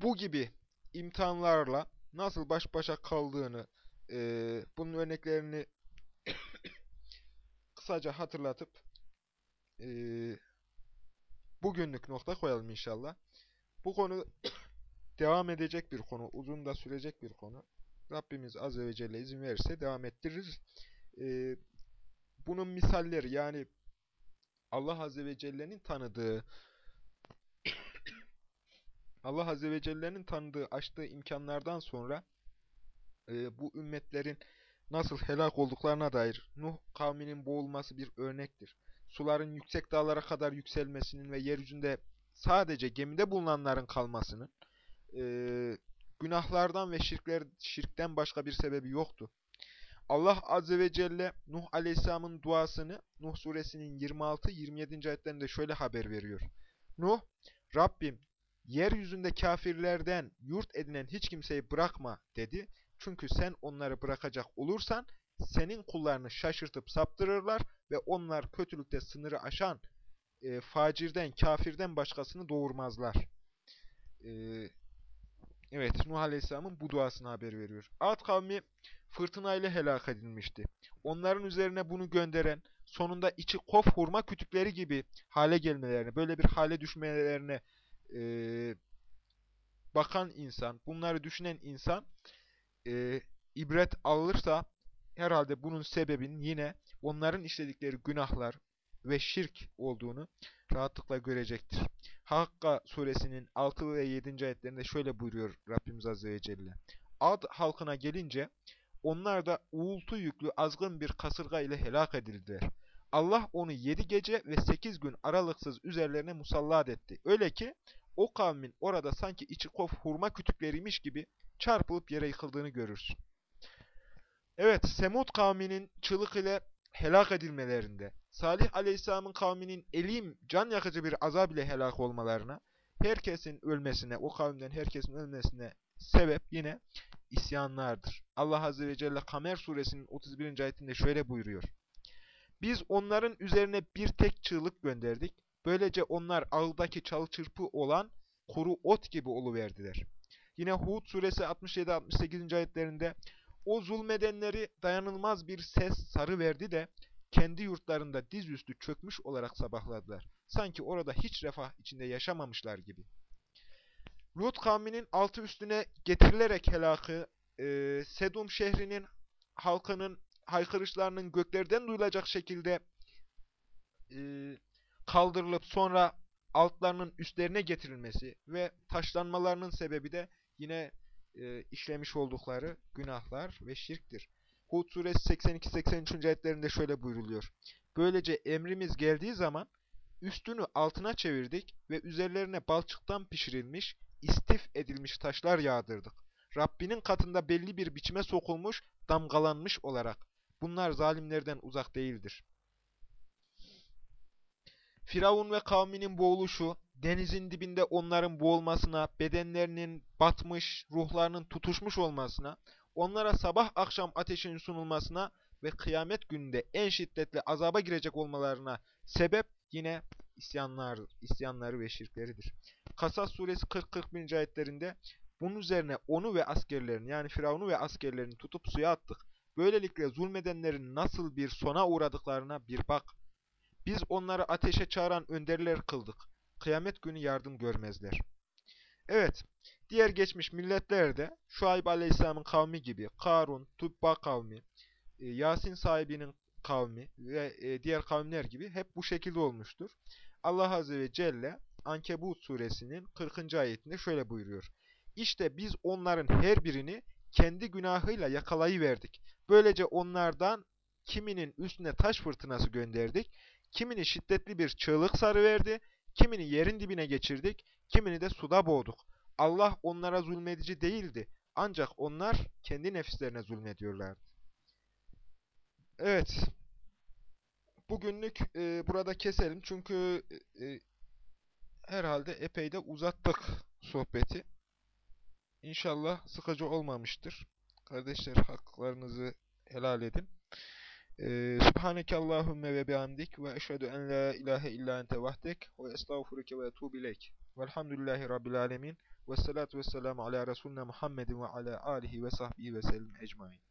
Speaker 1: bu gibi imtihanlarla nasıl baş başa kaldığını, e, bunun örneklerini kısaca hatırlatıp e, bugünlük nokta koyalım inşallah. Bu konu devam edecek bir konu, uzun da sürecek bir konu. Rabbimiz Azze ve Celle izin verirse devam ettiririz. E, bunun misalleri yani Allah Azze ve Celle'nin tanıdığı Allah Azze ve Celle'nin tanıdığı, açtığı imkanlardan sonra e, bu ümmetlerin nasıl helak olduklarına dair Nuh kavminin boğulması bir örnektir. Suların yüksek dağlara kadar yükselmesinin ve yeryüzünde sadece gemide bulunanların kalmasının e, günahlardan ve şirkler, şirkten başka bir sebebi yoktu. Allah Azze ve Celle Nuh Aleyhisselam'ın duasını Nuh suresinin 26-27. ayetlerinde şöyle haber veriyor. Nuh, Rabbim yeryüzünde kafirlerden yurt edinen hiç kimseyi bırakma dedi. Çünkü sen onları bırakacak olursan senin kullarını şaşırtıp saptırırlar ve onlar kötülükte sınırı aşan e, facirden, kafirden başkasını doğurmazlar. E, evet, Nuh Aleyhisselam'ın bu duasını haber veriyor. Ad kavmi fırtınayla helak edilmişti. Onların üzerine bunu gönderen, sonunda içi kof hurma kütükleri gibi hale gelmelerine, böyle bir hale düşmelerine e, bakan insan, bunları düşünen insan e, ibret alırsa herhalde bunun sebebinin yine onların işledikleri günahlar ve şirk olduğunu rahatlıkla görecektir. Hakka suresinin 6 ve 7. ayetlerinde şöyle buyuruyor Rabbimiz Azze ve Celle. Ad halkına gelince onlar da uğultu yüklü azgın bir kasırga ile helak edildiler. Allah onu yedi gece ve sekiz gün aralıksız üzerlerine musallat etti. Öyle ki o kavmin orada sanki içi kof hurma kütükleriymiş gibi çarpılıp yere yıkıldığını görürsün. Evet, Semud kavminin çığlık ile helak edilmelerinde, Salih Aleyhisselam'ın kavminin elim, can yakıcı bir azab ile helak olmalarına, herkesin ölmesine, o kavimden herkesin ölmesine sebep yine isyanlardır. Allah Azze ve Celle Kamer suresinin 31. ayetinde şöyle buyuruyor. Biz onların üzerine bir tek çığlık gönderdik. Böylece onlar ağıldaki çalı çırpı olan kuru ot gibi oluverdiler. Yine Hud suresi 67-68. ayetlerinde o zulmedenleri dayanılmaz bir ses sarı verdi de kendi yurtlarında dizüstü çökmüş olarak sabahladılar. Sanki orada hiç refah içinde yaşamamışlar gibi. Lut kavminin altı üstüne getirilerek helakı, e, Sedum şehrinin halkının haykırışlarının göklerden duyulacak şekilde e, kaldırılıp sonra altlarının üstlerine getirilmesi ve taşlanmalarının sebebi de yine e, işlemiş oldukları günahlar ve şirktir. Hud suresi 82-83. ayetlerinde şöyle buyruluyor. Böylece emrimiz geldiği zaman üstünü altına çevirdik ve üzerlerine balçıktan pişirilmiş, istif edilmiş taşlar yağdırdık. Rabbinin katında belli bir biçime sokulmuş, damgalanmış olarak. Bunlar zalimlerden uzak değildir. Firavun ve kavminin boğuluşu, denizin dibinde onların boğulmasına, bedenlerinin batmış, ruhlarının tutuşmuş olmasına, onlara sabah akşam ateşin sunulmasına ve kıyamet gününde en şiddetli azaba girecek olmalarına sebep yine isyanlar, isyanları ve şirkleridir. Kasas suresi 40-41. ayetlerinde bunun üzerine onu ve askerlerini yani Firavun'u ve askerlerini tutup suya attık. Böylelikle zulmedenlerin nasıl bir sona uğradıklarına bir bak. Biz onları ateşe çağıran önderler kıldık. Kıyamet günü yardım görmezler. Evet, diğer geçmiş milletler de Şuayb Aleyhisselam'ın kavmi gibi Karun, Tubba kavmi, e, Yasin sahibinin kavmi ve e, diğer kavimler gibi hep bu şekilde olmuştur. Allah Azze ve Celle Ankebut suresinin 40. ayetinde şöyle buyuruyor. İşte biz onların her birini kendi günahıyla yakalayıverdik. Böylece onlardan kiminin üstüne taş fırtınası gönderdik, kimini şiddetli bir çığlık sarıverdi, kimini yerin dibine geçirdik, kimini de suda boğduk. Allah onlara zulmedici değildi. Ancak onlar kendi nefislerine zulmediyorlardı. Evet. Bugünlük e, burada keselim. Çünkü e, herhalde epey de uzattık sohbeti. İnşallah sıkıcı olmamıştır. Kardeşler haklarınızı helal edin. Ee, Subhaneke Allahümme ve bihamdik ve eşhedü en la ilahe illa ente vahdek ve estağfuruke ve etubu ileyk. Velhamdülillahi Rabbil alemin. Ve salatu ve selamu ala Resulüne Muhammedin ve ala alihi ve sahbihi ve sellem ecmain.